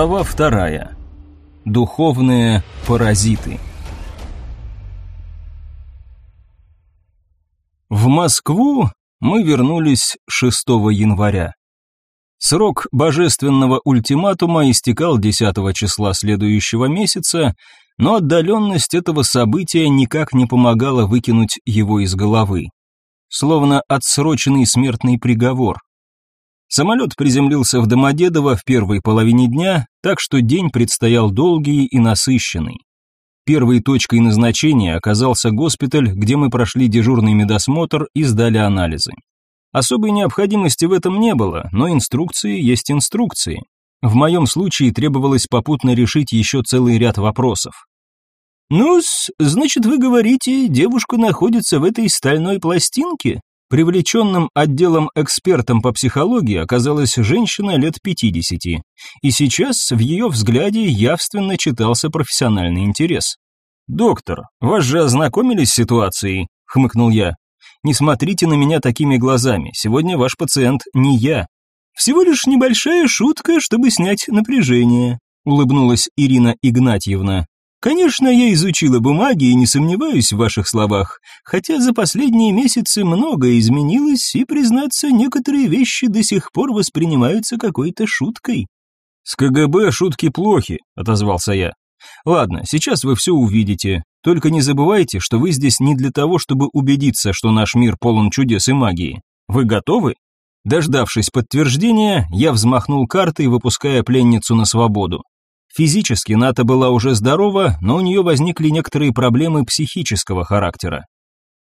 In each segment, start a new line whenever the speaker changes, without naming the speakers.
Глава вторая. Духовные паразиты. В Москву мы вернулись 6 января. Срок божественного ультиматума истекал 10 числа следующего месяца, но отдаленность этого события никак не помогала выкинуть его из головы. Словно отсроченный смертный приговор. Самолет приземлился в Домодедово в первой половине дня, так что день предстоял долгий и насыщенный. Первой точкой назначения оказался госпиталь, где мы прошли дежурный медосмотр и сдали анализы. Особой необходимости в этом не было, но инструкции есть инструкции. В моем случае требовалось попутно решить еще целый ряд вопросов. ну значит, вы говорите, девушка находится в этой стальной пластинке?» Привлеченным отделом-экспертом по психологии оказалась женщина лет 50, и сейчас в ее взгляде явственно читался профессиональный интерес. «Доктор, вас же ознакомили с ситуацией?» – хмыкнул я. «Не смотрите на меня такими глазами, сегодня ваш пациент не я». «Всего лишь небольшая шутка, чтобы снять напряжение», – улыбнулась Ирина Игнатьевна. Конечно, я изучила бумаги и не сомневаюсь в ваших словах, хотя за последние месяцы многое изменилось, и, признаться, некоторые вещи до сих пор воспринимаются какой-то шуткой». «С КГБ шутки плохи», — отозвался я. «Ладно, сейчас вы все увидите. Только не забывайте, что вы здесь не для того, чтобы убедиться, что наш мир полон чудес и магии. Вы готовы?» Дождавшись подтверждения, я взмахнул картой, выпуская пленницу на свободу. Физически Ната была уже здорова, но у нее возникли некоторые проблемы психического характера.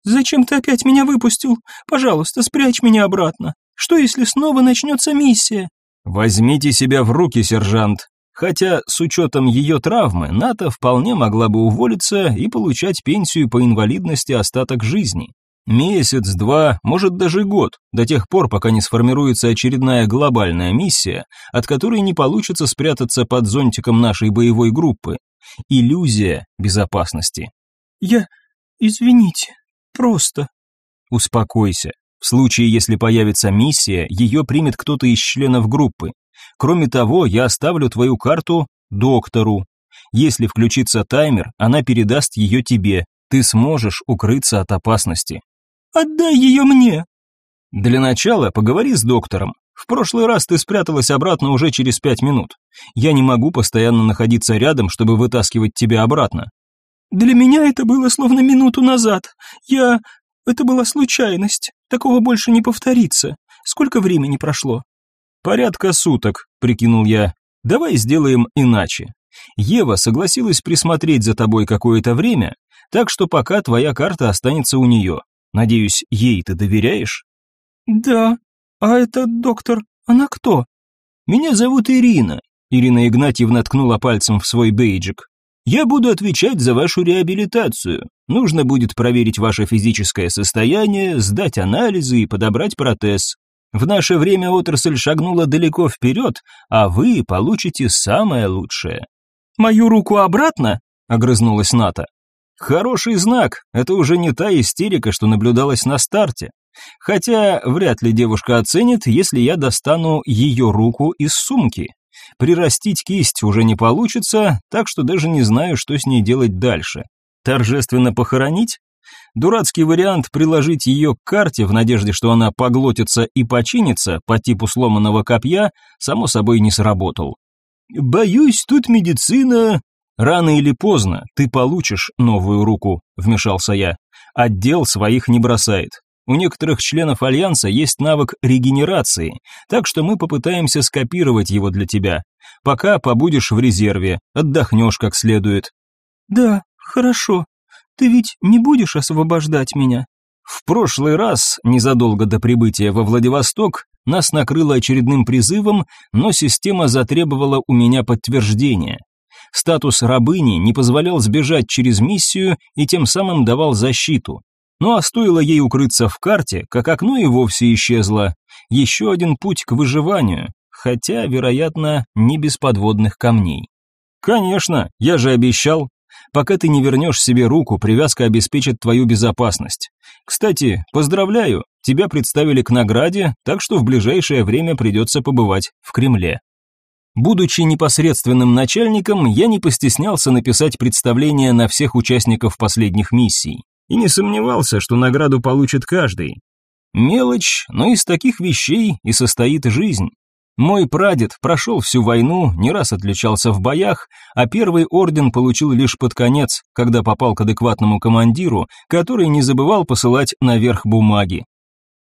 «Зачем ты опять меня выпустил? Пожалуйста, спрячь меня обратно. Что, если снова начнется миссия?»
«Возьмите себя в руки, сержант». Хотя, с учетом ее травмы, Ната вполне могла бы уволиться и получать пенсию по инвалидности остаток жизни. Месяц-два, может даже год, до тех пор, пока не сформируется очередная глобальная миссия, от которой не получится спрятаться под зонтиком нашей боевой группы. Иллюзия безопасности.
Я... извините, просто...
Успокойся. В случае, если появится миссия, ее примет кто-то из членов группы. Кроме того, я оставлю твою карту доктору. Если включится таймер, она передаст ее тебе. Ты сможешь укрыться от опасности.
Отдай ее мне!»
«Для начала поговори с доктором. В прошлый раз ты спряталась обратно уже через пять минут. Я не могу постоянно находиться рядом, чтобы вытаскивать тебя обратно».
«Для меня это было словно минуту назад. Я... Это была случайность. Такого больше не повторится. Сколько времени прошло?»
«Порядка суток», — прикинул я. «Давай сделаем иначе. Ева согласилась присмотреть за тобой какое-то время, так что пока твоя карта останется у нее. Надеюсь, ей ты доверяешь?»
«Да. А это доктор, она кто?»
«Меня зовут Ирина». Ирина Игнатьевна ткнула пальцем в свой бейджик. «Я буду отвечать за вашу реабилитацию. Нужно будет проверить ваше физическое состояние, сдать анализы и подобрать протез. В наше время отрасль шагнула далеко вперед, а вы получите самое лучшее».
«Мою руку обратно?»
— огрызнулась Ната. Хороший знак, это уже не та истерика, что наблюдалась на старте. Хотя вряд ли девушка оценит, если я достану ее руку из сумки. Прирастить кисть уже не получится, так что даже не знаю, что с ней делать дальше. Торжественно похоронить? Дурацкий вариант приложить ее к карте в надежде, что она поглотится и починится по типу сломанного копья, само собой не сработал. «Боюсь, тут медицина Рано или поздно ты получишь новую руку, вмешался я. Отдел своих не бросает. У некоторых членов альянса есть навык регенерации, так что мы попытаемся скопировать его для тебя. Пока побудешь в резерве, отдохнешь как следует.
Да, хорошо. Ты ведь не будешь освобождать меня?
В прошлый раз, незадолго до прибытия во Владивосток, нас накрыло очередным призывом, но система затребовала у меня подтверждение. Статус рабыни не позволял сбежать через миссию и тем самым давал защиту. Ну а стоило ей укрыться в карте, как окно и вовсе исчезло. Еще один путь к выживанию, хотя, вероятно, не без подводных камней. «Конечно, я же обещал. Пока ты не вернешь себе руку, привязка обеспечит твою безопасность. Кстати, поздравляю, тебя представили к награде, так что в ближайшее время придется побывать в Кремле». Будучи непосредственным начальником, я не постеснялся написать представление на всех участников последних миссий и не сомневался, что награду получит каждый. Мелочь, но из таких вещей и состоит жизнь. Мой прадед прошел всю войну, не раз отличался в боях, а первый орден получил лишь под конец, когда попал к адекватному командиру, который не забывал посылать наверх бумаги.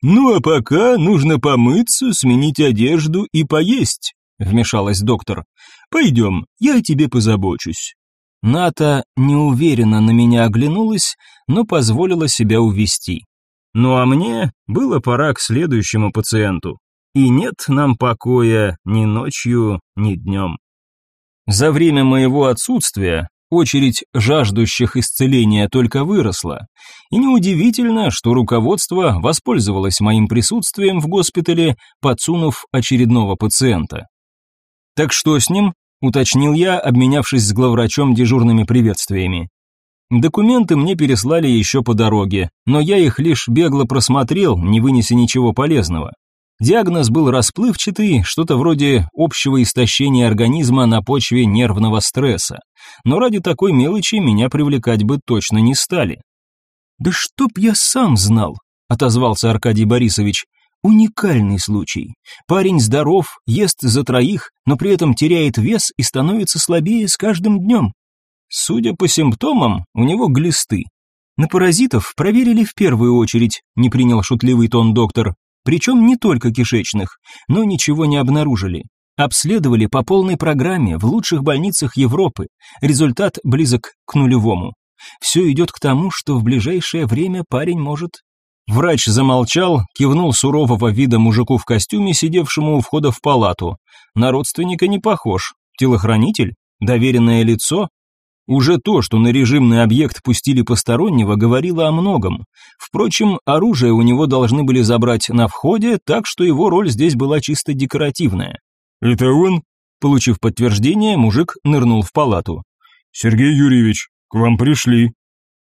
«Ну а пока нужно помыться, сменить одежду и поесть», — вмешалась доктор. «Пойдем, я о тебе позабочусь». Ната неуверенно на меня оглянулась, но позволила себя увести. Ну а мне было пора к следующему пациенту. И нет нам покоя ни ночью, ни днем. За время моего отсутствия очередь жаждущих исцеления только выросла, и неудивительно, что руководство воспользовалось моим присутствием в госпитале, подсунув очередного пациента. «Так что с ним?» – уточнил я, обменявшись с главврачом дежурными приветствиями. Документы мне переслали еще по дороге, но я их лишь бегло просмотрел, не вынеся ничего полезного. Диагноз был расплывчатый, что-то вроде общего истощения организма на почве нервного стресса. Но ради такой мелочи меня привлекать бы точно не стали. «Да чтоб я сам знал», – отозвался Аркадий Борисович. Уникальный случай. Парень здоров, ест за троих, но при этом теряет вес и становится слабее с каждым днем. Судя по симптомам, у него глисты. На паразитов проверили в первую очередь, не принял шутливый тон доктор, причем не только кишечных, но ничего не обнаружили. Обследовали по полной программе в лучших больницах Европы. Результат близок к нулевому. Все идет к тому, что в ближайшее время парень может Врач замолчал, кивнул сурового вида мужику в костюме, сидевшему у входа в палату. На родственника не похож. Телохранитель? Доверенное лицо? Уже то, что на режимный объект пустили постороннего, говорило о многом. Впрочем, оружие у него должны были забрать на входе, так что его роль здесь была чисто декоративная.
«Это он?»
Получив подтверждение, мужик нырнул в палату.
«Сергей Юрьевич, к вам пришли»,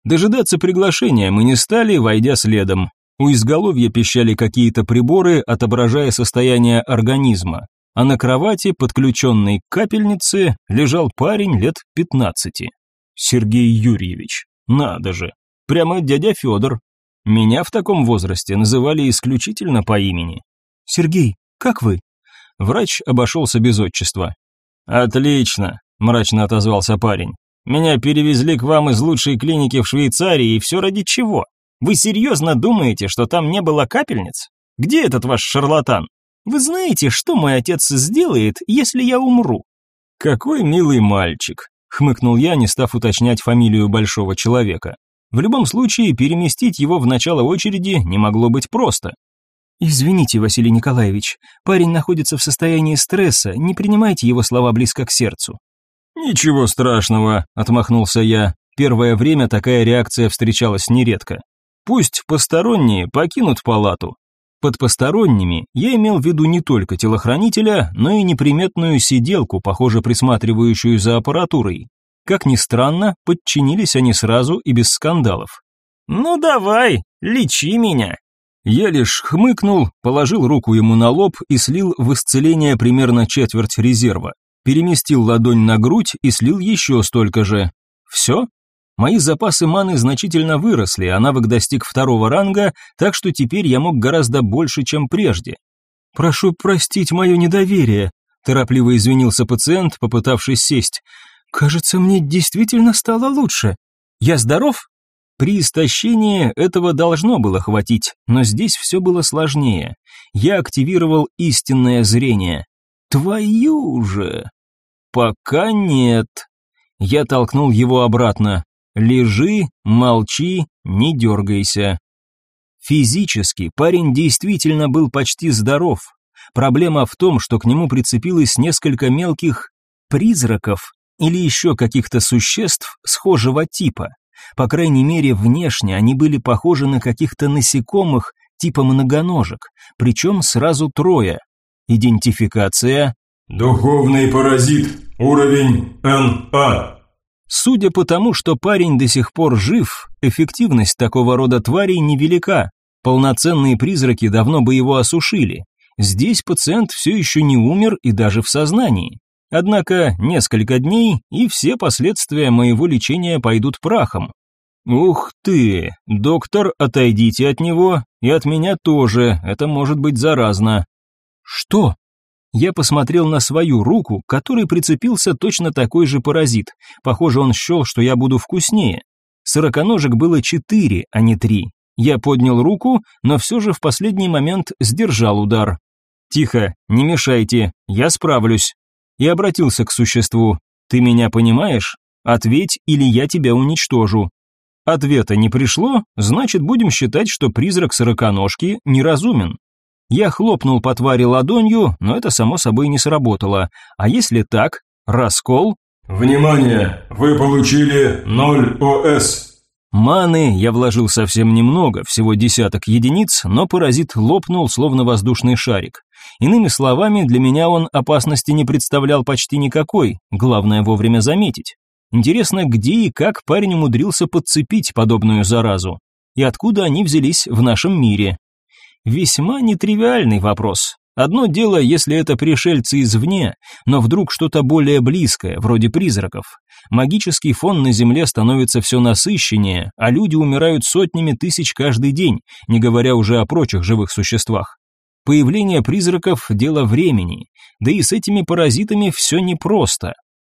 Дожидаться приглашения мы не стали, войдя следом. У изголовья пищали какие-то приборы, отображая состояние организма, а на кровати, подключенной к капельнице, лежал парень лет 15. Сергей Юрьевич. Надо же. Прямо дядя Федор. Меня в таком возрасте называли исключительно по имени.
«Сергей, как вы?»
Врач обошелся без отчества. «Отлично», – мрачно отозвался парень. Меня перевезли к вам из лучшей клиники в Швейцарии, и все ради чего? Вы серьезно думаете, что там не было капельниц? Где этот ваш шарлатан? Вы знаете, что мой отец сделает, если я умру?» «Какой милый мальчик», — хмыкнул я, не став уточнять фамилию большого человека. В любом случае, переместить его в начало очереди не могло быть просто.
«Извините, Василий Николаевич, парень находится в состоянии стресса, не принимайте его слова близко к сердцу.
«Ничего страшного», – отмахнулся я. Первое время такая реакция встречалась нередко. «Пусть посторонние покинут палату». Под посторонними я имел в виду не только телохранителя, но и неприметную сиделку, похоже присматривающую за аппаратурой. Как ни странно, подчинились они сразу и без скандалов. «Ну давай, лечи меня», я лишь хмыкнул, положил руку ему на лоб и слил в исцеление примерно четверть резерва переместил ладонь на грудь и слил еще столько же. Все? Мои запасы маны значительно выросли, а навык достиг второго ранга, так что теперь я мог гораздо больше, чем прежде.
«Прошу простить мое недоверие», – торопливо извинился пациент, попытавшись сесть. «Кажется, мне действительно стало лучше. Я здоров?»
При истощении этого должно было хватить, но здесь все было сложнее. Я активировал истинное зрение. «Твою же!» «Пока нет». Я толкнул его обратно. «Лежи, молчи, не дергайся». Физически парень действительно был почти здоров. Проблема в том, что к нему прицепилось несколько мелких призраков или еще каких-то существ схожего типа. По крайней мере, внешне они были похожи на каких-то насекомых типа многоножек, причем сразу трое. Идентификация
«Духовный паразит», Уровень НА.
Судя по тому, что парень до сих пор жив, эффективность такого рода тварей невелика. Полноценные призраки давно бы его осушили. Здесь пациент все еще не умер и даже в сознании. Однако несколько дней, и все последствия моего лечения пойдут прахом. Ух ты, доктор, отойдите от него, и от меня тоже, это может быть заразно. Что? Я посмотрел на свою руку, которой прицепился точно такой же паразит. Похоже, он счел, что я буду вкуснее. Сороконожек было четыре, а не три. Я поднял руку, но все же в последний момент сдержал удар. «Тихо, не мешайте, я справлюсь». И обратился к существу. «Ты меня понимаешь? Ответь, или я тебя уничтожу». Ответа не пришло, значит, будем считать, что призрак сороконожки неразумен. Я хлопнул по твари ладонью, но это само собой не сработало. А если так, раскол?
Внимание, вы получили 0 ОС.
Маны я вложил совсем немного, всего десяток единиц, но паразит лопнул, словно воздушный шарик. Иными словами, для меня он опасности не представлял почти никакой, главное вовремя заметить. Интересно, где и как парень умудрился подцепить подобную заразу? И откуда они взялись в нашем мире? Весьма нетривиальный вопрос. Одно дело, если это пришельцы извне, но вдруг что-то более близкое, вроде призраков. Магический фон на Земле становится все насыщеннее, а люди умирают сотнями тысяч каждый день, не говоря уже о прочих живых существах. Появление призраков – дело времени, да и с этими паразитами все непросто.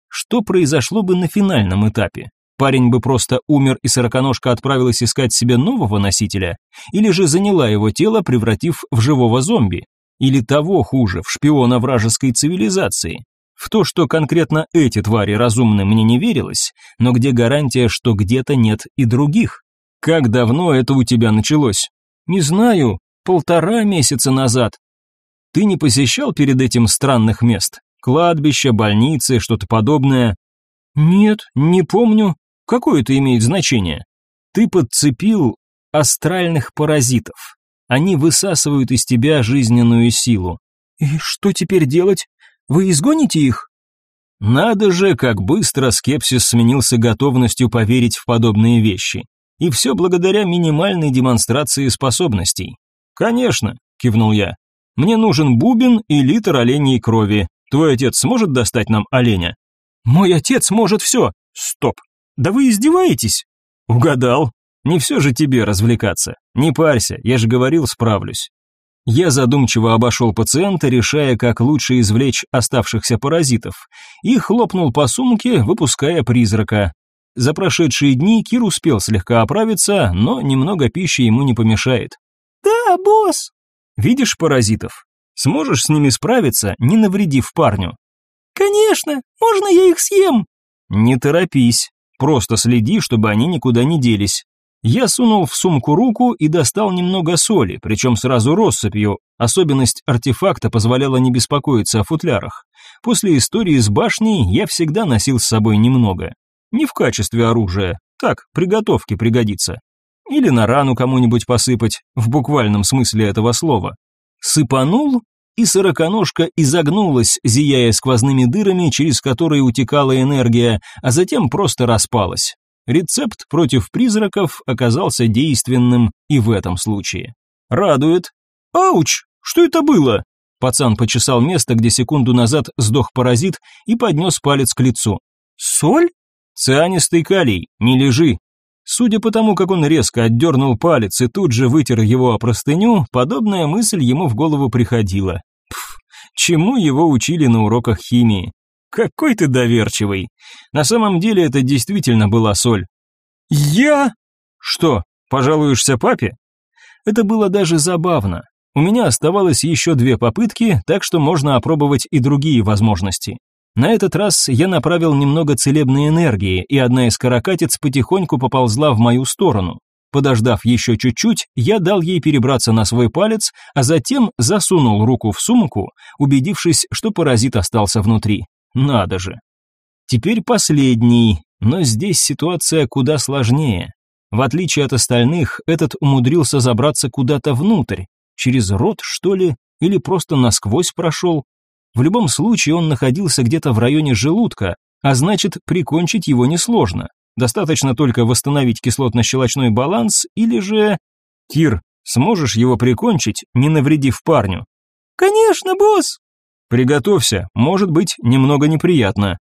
Что произошло бы на финальном этапе? Парень бы просто умер, и сороконожка отправилась искать себе нового носителя, или же заняла его тело, превратив в живого зомби, или того хуже, в шпиона вражеской цивилизации. В то, что конкретно эти твари разумны, мне не верилось, но где гарантия, что где-то нет и других? Как давно это у тебя началось? Не знаю, полтора месяца назад. Ты не посещал перед этим странных мест? Кладбище, больницы, что-то подобное? Нет, не помню. Какое это имеет значение? Ты подцепил астральных паразитов. Они высасывают из тебя жизненную силу. И что теперь делать? Вы изгоните их? Надо же, как быстро скепсис сменился готовностью поверить в подобные вещи. И все благодаря минимальной демонстрации способностей. Конечно, кивнул я. Мне нужен бубен и литр оленей крови. Твой отец сможет достать нам оленя? Мой отец может все. Стоп. Да вы издеваетесь? Угадал. Не все же тебе развлекаться. Не парься, я же говорил, справлюсь. Я задумчиво обошел пациента, решая, как лучше извлечь оставшихся паразитов, и хлопнул по сумке, выпуская призрака. За прошедшие дни Кир успел слегка оправиться, но немного пищи ему не помешает.
«Да, босс!»
«Видишь паразитов? Сможешь с ними справиться, не навредив парню?»
«Конечно! Можно я их съем?»
«Не торопись!» Просто следи, чтобы они никуда не делись. Я сунул в сумку руку и достал немного соли, причем сразу россыпью. Особенность артефакта позволяла не беспокоиться о футлярах. После истории с башней я всегда носил с собой немного. Не в качестве оружия, так, приготовки пригодится. Или на рану кому-нибудь посыпать, в буквальном смысле этого слова. Сыпанул и сороконожка изогнулась, зияя сквозными дырами, через которые утекала энергия, а затем просто распалась. Рецепт против призраков оказался действенным и в этом случае. Радует. «Ауч! Что это было?» Пацан почесал место, где секунду назад сдох паразит и поднес палец к лицу. «Соль?» «Цианистый калий, не лежи, Судя по тому, как он резко отдернул палец и тут же вытер его о простыню, подобная мысль ему в голову приходила. Пф, чему его учили на уроках химии? Какой ты доверчивый. На самом деле это действительно была соль. Я? Что, пожалуешься папе? Это было даже забавно. У меня оставалось еще две попытки, так что можно опробовать и другие возможности. На этот раз я направил немного целебной энергии, и одна из каракатиц потихоньку поползла в мою сторону. Подождав еще чуть-чуть, я дал ей перебраться на свой палец, а затем засунул руку в сумку, убедившись, что паразит остался внутри. Надо же. Теперь последний, но здесь ситуация куда сложнее. В отличие от остальных, этот умудрился забраться куда-то внутрь, через рот, что ли, или просто насквозь прошел. В любом случае он находился где-то в районе желудка, а значит, прикончить его несложно. Достаточно только восстановить кислотно-щелочной баланс или же... Кир, сможешь его прикончить, не навредив парню?
Конечно, босс!
Приготовься, может быть, немного неприятно.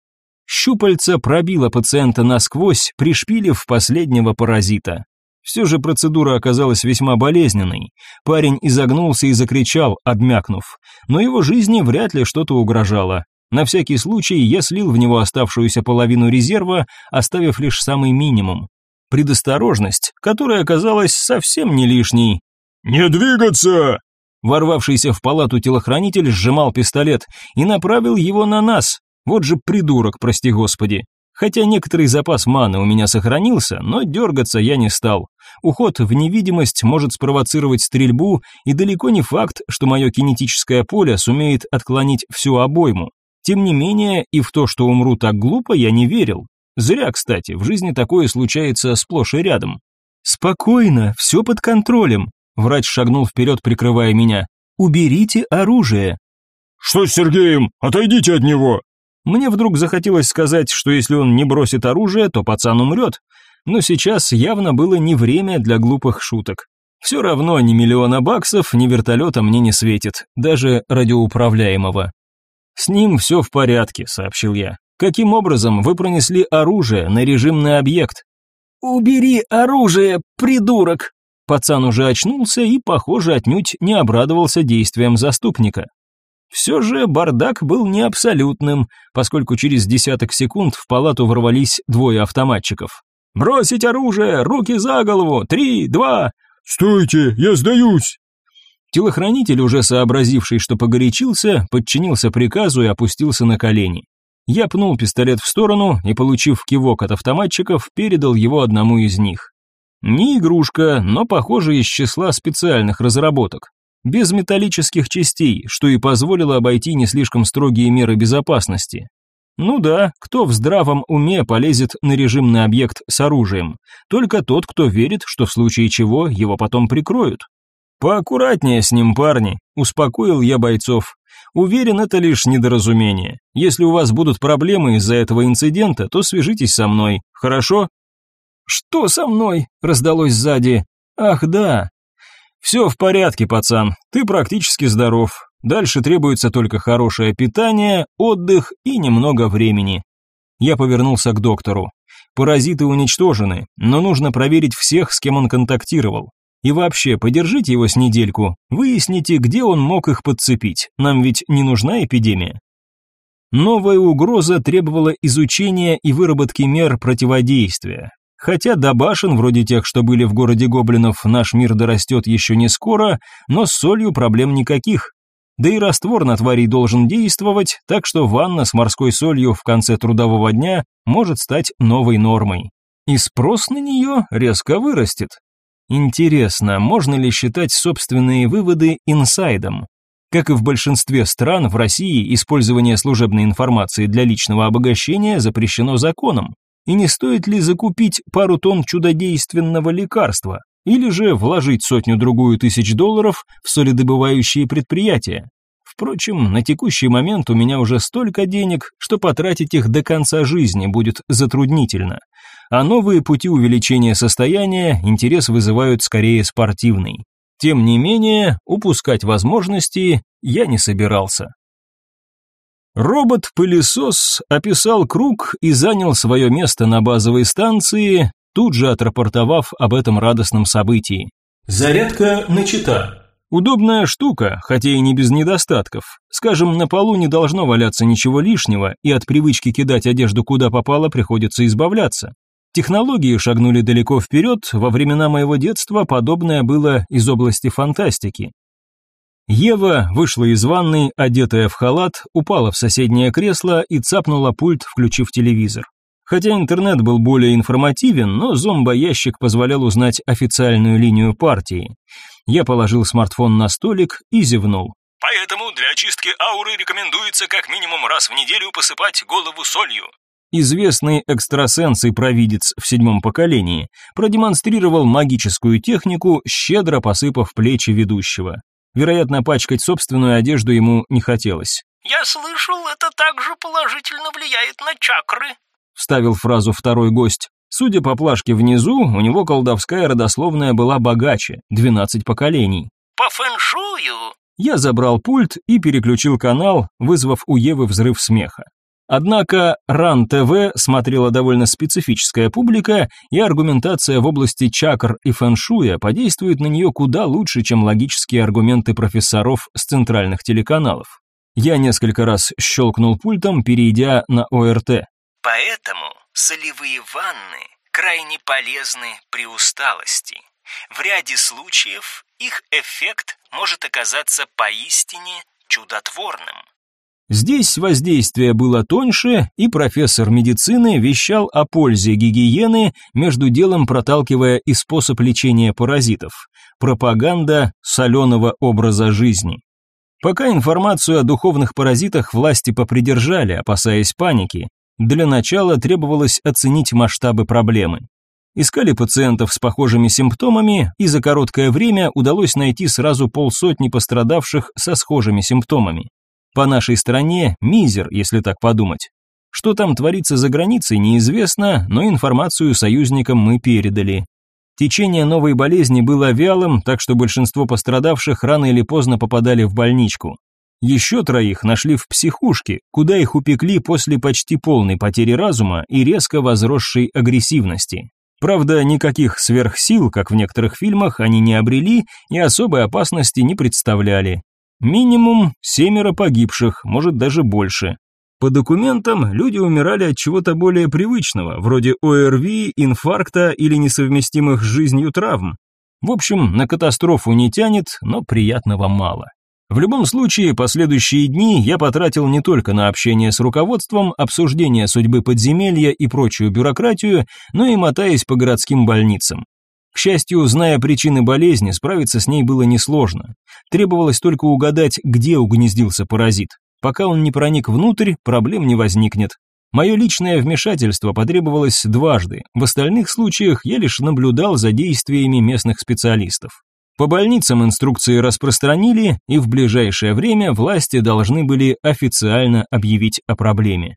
Щупальца пробило пациента насквозь, пришпилив последнего паразита. Все же процедура оказалась весьма болезненной. Парень изогнулся и закричал, обмякнув. Но его жизни вряд ли что-то угрожало. На всякий случай я слил в него оставшуюся половину резерва, оставив лишь самый минимум. Предосторожность, которая оказалась совсем не лишней.
«Не двигаться!»
Ворвавшийся в палату телохранитель сжимал пистолет и направил его на нас. Вот же придурок, прости господи. Хотя некоторый запас маны у меня сохранился, но дергаться я не стал. Уход в невидимость может спровоцировать стрельбу, и далеко не факт, что мое кинетическое поле сумеет отклонить всю обойму. Тем не менее, и в то, что умру так глупо, я не верил. Зря, кстати, в жизни такое случается сплошь и рядом. «Спокойно, все под контролем», — врач шагнул вперед, прикрывая меня. «Уберите оружие».
«Что с Сергеем? Отойдите от него!»
Мне вдруг захотелось сказать, что если он не бросит оружие, то пацан умрет. Но сейчас явно было не время для глупых шуток. Все равно ни миллиона баксов, ни вертолета мне не светит, даже радиоуправляемого. «С ним все в порядке», — сообщил я. «Каким образом вы пронесли оружие на режимный объект?»
«Убери оружие, придурок!»
Пацан уже очнулся и, похоже, отнюдь не обрадовался действиям заступника. Все же бардак был не абсолютным, поскольку через десяток секунд в палату ворвались двое автоматчиков. «Бросить оружие! Руки за голову! Три, два!»
«Стойте! Я сдаюсь!»
Телохранитель, уже сообразивший, что погорячился, подчинился приказу и опустился на колени. Я пнул пистолет в сторону и, получив кивок от автоматчиков, передал его одному из них. Не игрушка, но, похоже, из числа специальных разработок без металлических частей, что и позволило обойти не слишком строгие меры безопасности. Ну да, кто в здравом уме полезет на режимный объект с оружием? Только тот, кто верит, что в случае чего его потом прикроют. «Поаккуратнее с ним, парни», – успокоил я бойцов. «Уверен, это лишь недоразумение. Если у вас будут проблемы из-за этого инцидента, то свяжитесь со мной, хорошо?»
«Что со мной?» – раздалось сзади.
«Ах да, все в порядке, пацан, ты практически здоров. Дальше требуется только хорошее питание, отдых и немного времени. Я повернулся к доктору. Паразиты уничтожены, но нужно проверить всех, с кем он контактировал. И вообще, подержите его с недельку, выясните, где он мог их подцепить, нам ведь не нужна эпидемия. Новая угроза требовала изучения и выработки мер противодействия. Хотя до башен, вроде тех, что были в городе гоблинов, наш мир дорастет еще не скоро, но с солью проблем никаких. Да и раствор на тварей должен действовать, так что ванна с морской солью в конце трудового дня может стать новой нормой. И спрос на нее резко вырастет. Интересно, можно ли считать собственные выводы инсайдом? Как и в большинстве стран, в России использование служебной информации для личного обогащения запрещено законом. И не стоит ли закупить пару тонн чудодейственного лекарства, или же вложить сотню-другую тысяч долларов в солидобывающие предприятия? Впрочем, на текущий момент у меня уже столько денег, что потратить их до конца жизни будет затруднительно. А новые пути увеличения состояния интерес вызывают скорее спортивный. Тем не менее, упускать возможности я не собирался. Робот-пылесос описал круг и занял свое место на базовой станции, тут же отрапортовав об этом радостном событии.
Зарядка начата.
Удобная штука, хотя и не без недостатков. Скажем, на полу не должно валяться ничего лишнего, и от привычки кидать одежду куда попало приходится избавляться. Технологии шагнули далеко вперед, во времена моего детства подобное было из области фантастики. Ева вышла из ванной, одетая в халат, упала в соседнее кресло и цапнула пульт, включив телевизор. Хотя интернет был более информативен, но зомбоящик позволял узнать официальную линию партии. Я положил смартфон на столик и зевнул.
Поэтому для очистки ауры рекомендуется как минимум раз в неделю посыпать голову солью.
Известный экстрасенс и провидец в седьмом поколении продемонстрировал магическую технику, щедро посыпав плечи ведущего. Вероятно, пачкать собственную одежду ему не хотелось.
«Я слышал, это также положительно влияет на чакры», —
вставил фразу второй гость. Судя по плашке внизу, у него колдовская родословная была богаче, 12 поколений.
«По фэншую!»
Я забрал пульт и переключил канал, вызвав у Евы взрыв смеха. Однако РАН-ТВ смотрела довольно специфическая публика, и аргументация в области чакр и фэншуя подействует на нее куда лучше, чем логические аргументы профессоров с центральных телеканалов. Я несколько раз щелкнул пультом, перейдя на ОРТ.
Поэтому солевые ванны крайне полезны при усталости. В ряде случаев их эффект может оказаться поистине чудотворным.
Здесь воздействие было тоньше, и профессор медицины вещал о пользе гигиены, между делом проталкивая и способ лечения паразитов. Пропаганда соленого образа жизни. Пока информацию о духовных паразитах власти попридержали, опасаясь паники. Для начала требовалось оценить масштабы проблемы. Искали пациентов с похожими симптомами, и за короткое время удалось найти сразу полсотни пострадавших со схожими симптомами. По нашей стране мизер, если так подумать. Что там творится за границей, неизвестно, но информацию союзникам мы передали. Течение новой болезни было вялым, так что большинство пострадавших рано или поздно попадали в больничку. Еще троих нашли в психушке, куда их упекли после почти полной потери разума и резко возросшей агрессивности. Правда, никаких сверхсил, как в некоторых фильмах, они не обрели и особой опасности не представляли. Минимум семеро погибших, может даже больше. По документам, люди умирали от чего-то более привычного, вроде ОРВИ, инфаркта или несовместимых с жизнью травм. В общем, на катастрофу не тянет, но приятного мало. В любом случае, последующие дни я потратил не только на общение с руководством, обсуждение судьбы подземелья и прочую бюрократию, но и мотаясь по городским больницам. К счастью, зная причины болезни, справиться с ней было несложно. Требовалось только угадать, где угнездился паразит. Пока он не проник внутрь, проблем не возникнет. Мое личное вмешательство потребовалось дважды. В остальных случаях я лишь наблюдал за действиями местных специалистов. По больницам инструкции распространили, и в ближайшее время власти должны были официально объявить о проблеме.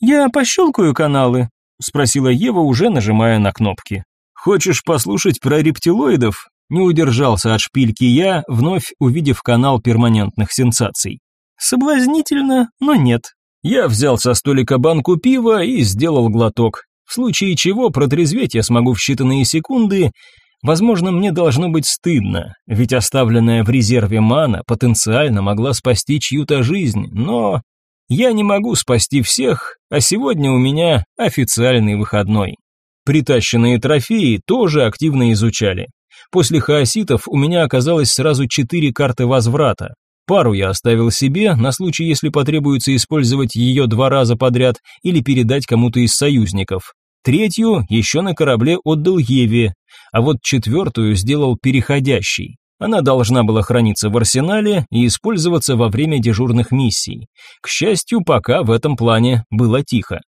«Я пощелкаю каналы?» – спросила Ева, уже нажимая на кнопки. Хочешь послушать про рептилоидов? Не удержался от шпильки я, вновь увидев канал перманентных сенсаций. Соблазнительно, но нет. Я взял со столика банку пива и сделал глоток. В случае чего протрезветь я смогу в считанные секунды. Возможно, мне должно быть стыдно, ведь оставленная в резерве мана потенциально могла спасти чью-то жизнь, но я не могу спасти всех, а сегодня у меня официальный выходной. Притащенные трофеи тоже активно изучали. После хаоситов у меня оказалось сразу четыре карты возврата. Пару я оставил себе, на случай, если потребуется использовать ее два раза подряд или передать кому-то из союзников. Третью еще на корабле отдал Еве, а вот четвертую сделал переходящий. Она должна была храниться в арсенале и использоваться во время дежурных миссий. К счастью, пока в этом плане было тихо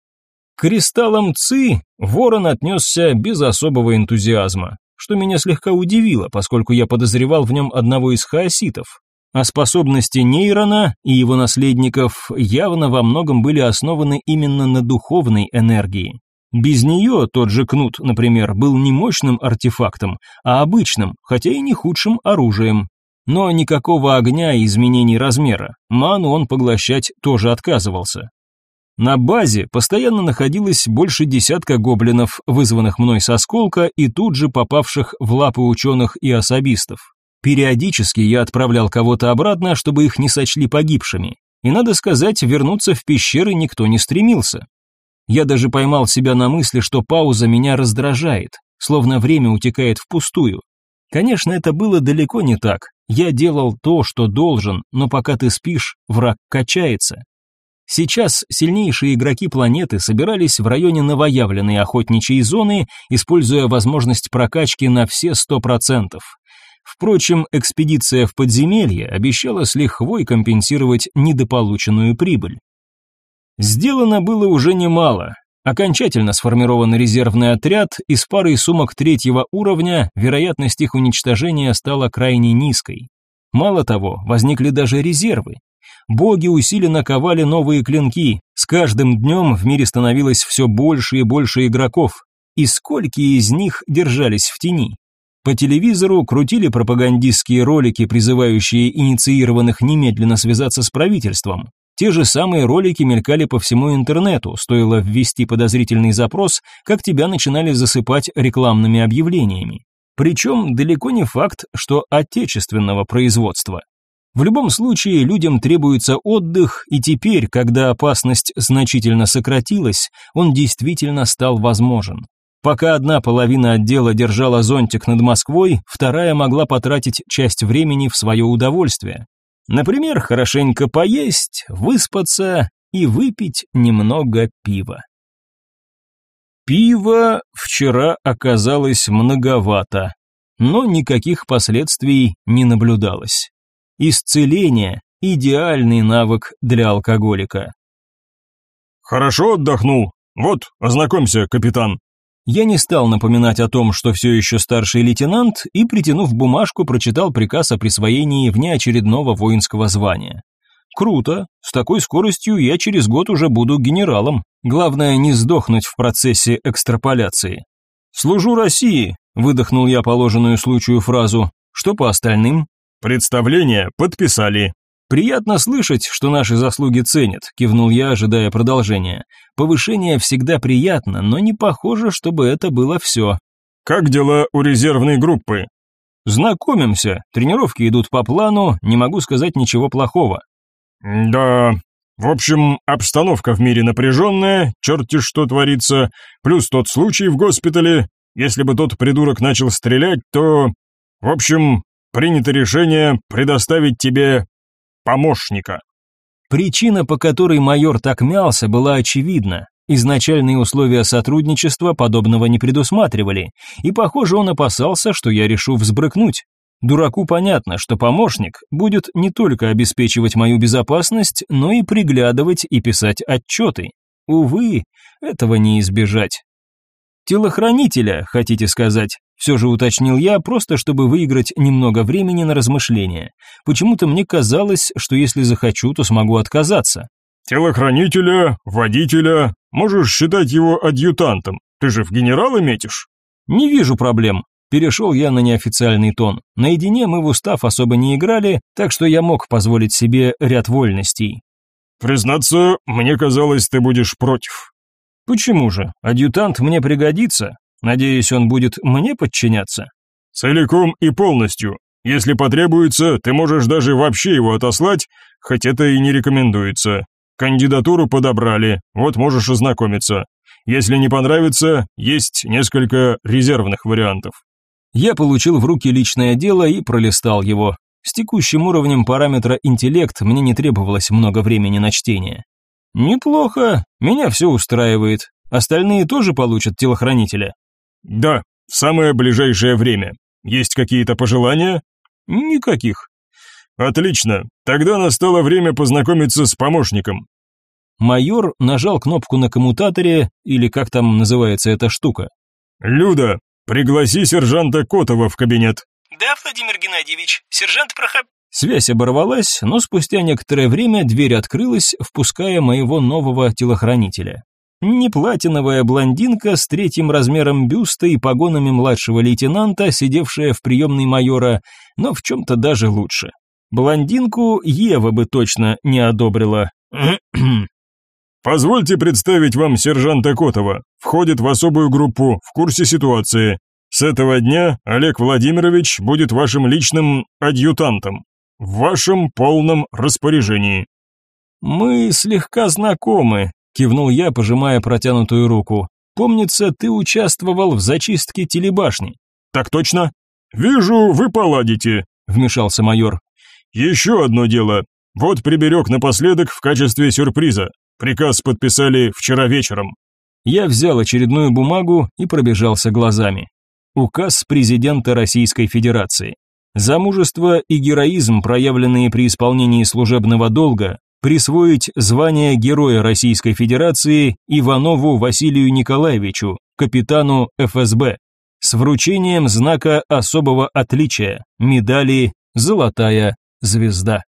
кристаллам ЦИ Ворон отнесся без особого энтузиазма, что меня слегка удивило, поскольку я подозревал в нем одного из хаоситов. А способности Нейрона и его наследников явно во многом были основаны именно на духовной энергии. Без нее тот же кнут, например, был не мощным артефактом, а обычным, хотя и не худшим оружием. Но никакого огня и изменений размера, ману он поглощать тоже отказывался, на базе постоянно находилось больше десятка гоблинов, вызванных мной со осколка и тут же попавших в лапы ученых и особистов. Периодически я отправлял кого-то обратно, чтобы их не сочли погибшими. И надо сказать, вернуться в пещеры никто не стремился. Я даже поймал себя на мысли, что пауза меня раздражает, словно время утекает впустую. Конечно, это было далеко не так. Я делал то, что должен, но пока ты спишь, враг качается. Сейчас сильнейшие игроки планеты собирались в районе новоявленной охотничьей зоны, используя возможность прокачки на все 100%. Впрочем, экспедиция в подземелье обещала с лихвой компенсировать недополученную прибыль. Сделано было уже немало. Окончательно сформирован резервный отряд, из пары сумок третьего уровня вероятность их уничтожения стала крайне низкой. Мало того, возникли даже резервы боги усиленно ковали новые клинки. С каждым днем в мире становилось все больше и больше игроков. И сколько из них держались в тени? По телевизору крутили пропагандистские ролики, призывающие инициированных немедленно связаться с правительством. Те же самые ролики мелькали по всему интернету, стоило ввести подозрительный запрос, как тебя начинали засыпать рекламными объявлениями. Причем далеко не факт, что отечественного производства. В любом случае, людям требуется отдых, и теперь, когда опасность значительно сократилась, он действительно стал возможен. Пока одна половина отдела держала зонтик над Москвой, вторая могла потратить часть времени в свое удовольствие. Например, хорошенько поесть, выспаться и выпить немного пива. Пива вчера оказалось многовато, но никаких последствий не наблюдалось. Исцеление – идеальный навык для алкоголика.
«Хорошо отдохнул. Вот, ознакомься, капитан».
Я не стал напоминать о том, что все еще старший лейтенант, и, притянув бумажку, прочитал приказ о присвоении внеочередного воинского звания. Круто. С такой скоростью я через год уже буду генералом. Главное не сдохнуть в процессе экстраполяции. Служу России, выдохнул я положенную случаю фразу. Что по остальным?
Представление подписали.
Приятно слышать, что наши заслуги ценят, кивнул я, ожидая продолжения. Повышение всегда приятно, но не похоже, чтобы это было все.
Как дела у резервной группы?
Знакомимся. Тренировки идут по плану, не могу сказать ничего плохого.
Да, в общем, обстановка в мире напряженная, черти что творится, плюс тот случай в госпитале. Если бы тот придурок начал стрелять, то... В общем, принято решение предоставить тебе помощника.
Причина, по которой майор так мялся, была очевидна. Изначальные условия сотрудничества подобного не предусматривали, и, похоже, он опасался, что я решу взбрыкнуть. Дураку понятно, что помощник будет не только обеспечивать мою безопасность, но и приглядывать и писать отчеты. Увы, этого не избежать. Телохранителя, хотите сказать, все же уточнил я, просто чтобы выиграть немного времени на размышления. Почему-то мне казалось, что если захочу, то смогу отказаться.
«Телохранителя, водителя, можешь считать его адъютантом. Ты же в генералы метишь?»
«Не вижу проблем», Перешел я на неофициальный тон. Наедине мы в устав особо не играли, так что я мог позволить себе ряд вольностей.
«Признаться, мне казалось, ты будешь против».
«Почему же? Адъютант мне пригодится. Надеюсь, он будет мне подчиняться?
Целиком и полностью. Если потребуется, ты можешь даже вообще его отослать, хоть это и не рекомендуется. Кандидатуру подобрали, вот можешь ознакомиться. Если не понравится, есть несколько резервных вариантов.
Я получил в руки личное дело и пролистал его. С текущим уровнем параметра интеллект мне не требовалось много времени на чтение. Неплохо, меня все устраивает. Остальные тоже получат телохранителя.
Да, в самое ближайшее время. Есть какие-то пожелания?
Никаких.
Отлично. Тогда настало время познакомиться с помощником.
Майор нажал кнопку на коммутаторе или как там называется эта штука.
Люда, пригласи сержанта Котова в кабинет.
Да, Владимир Геннадьевич. Сержант Прохоп
Связь оборвалась, но спустя некоторое время дверь открылась, впуская моего нового телохранителя. Не платиновая блондинка с третьим размером бюста и погонами младшего лейтенанта, сидевшая в приемной майора, но в чем-то даже лучше. Блондинку Ева бы точно не одобрила.
«Позвольте представить вам сержанта Котова. Входит в особую группу, в курсе ситуации. С этого дня Олег Владимирович будет вашим личным адъютантом. В вашем полном распоряжении».
«Мы слегка знакомы», кивнул я, пожимая протянутую руку. Помнится, ты участвовал в зачистке телебашни.
Так точно. Вижу, вы поладите, вмешался майор. Еще одно дело. Вот приберег напоследок в качестве сюрприза. Приказ подписали вчера вечером.
Я взял очередную бумагу и пробежался глазами. Указ президента Российской Федерации. Замужество и героизм, проявленные при исполнении служебного долга, присвоить звание Героя Российской Федерации Иванову Василию Николаевичу, капитану ФСБ, с вручением знака особого отличия, медали «Золотая звезда».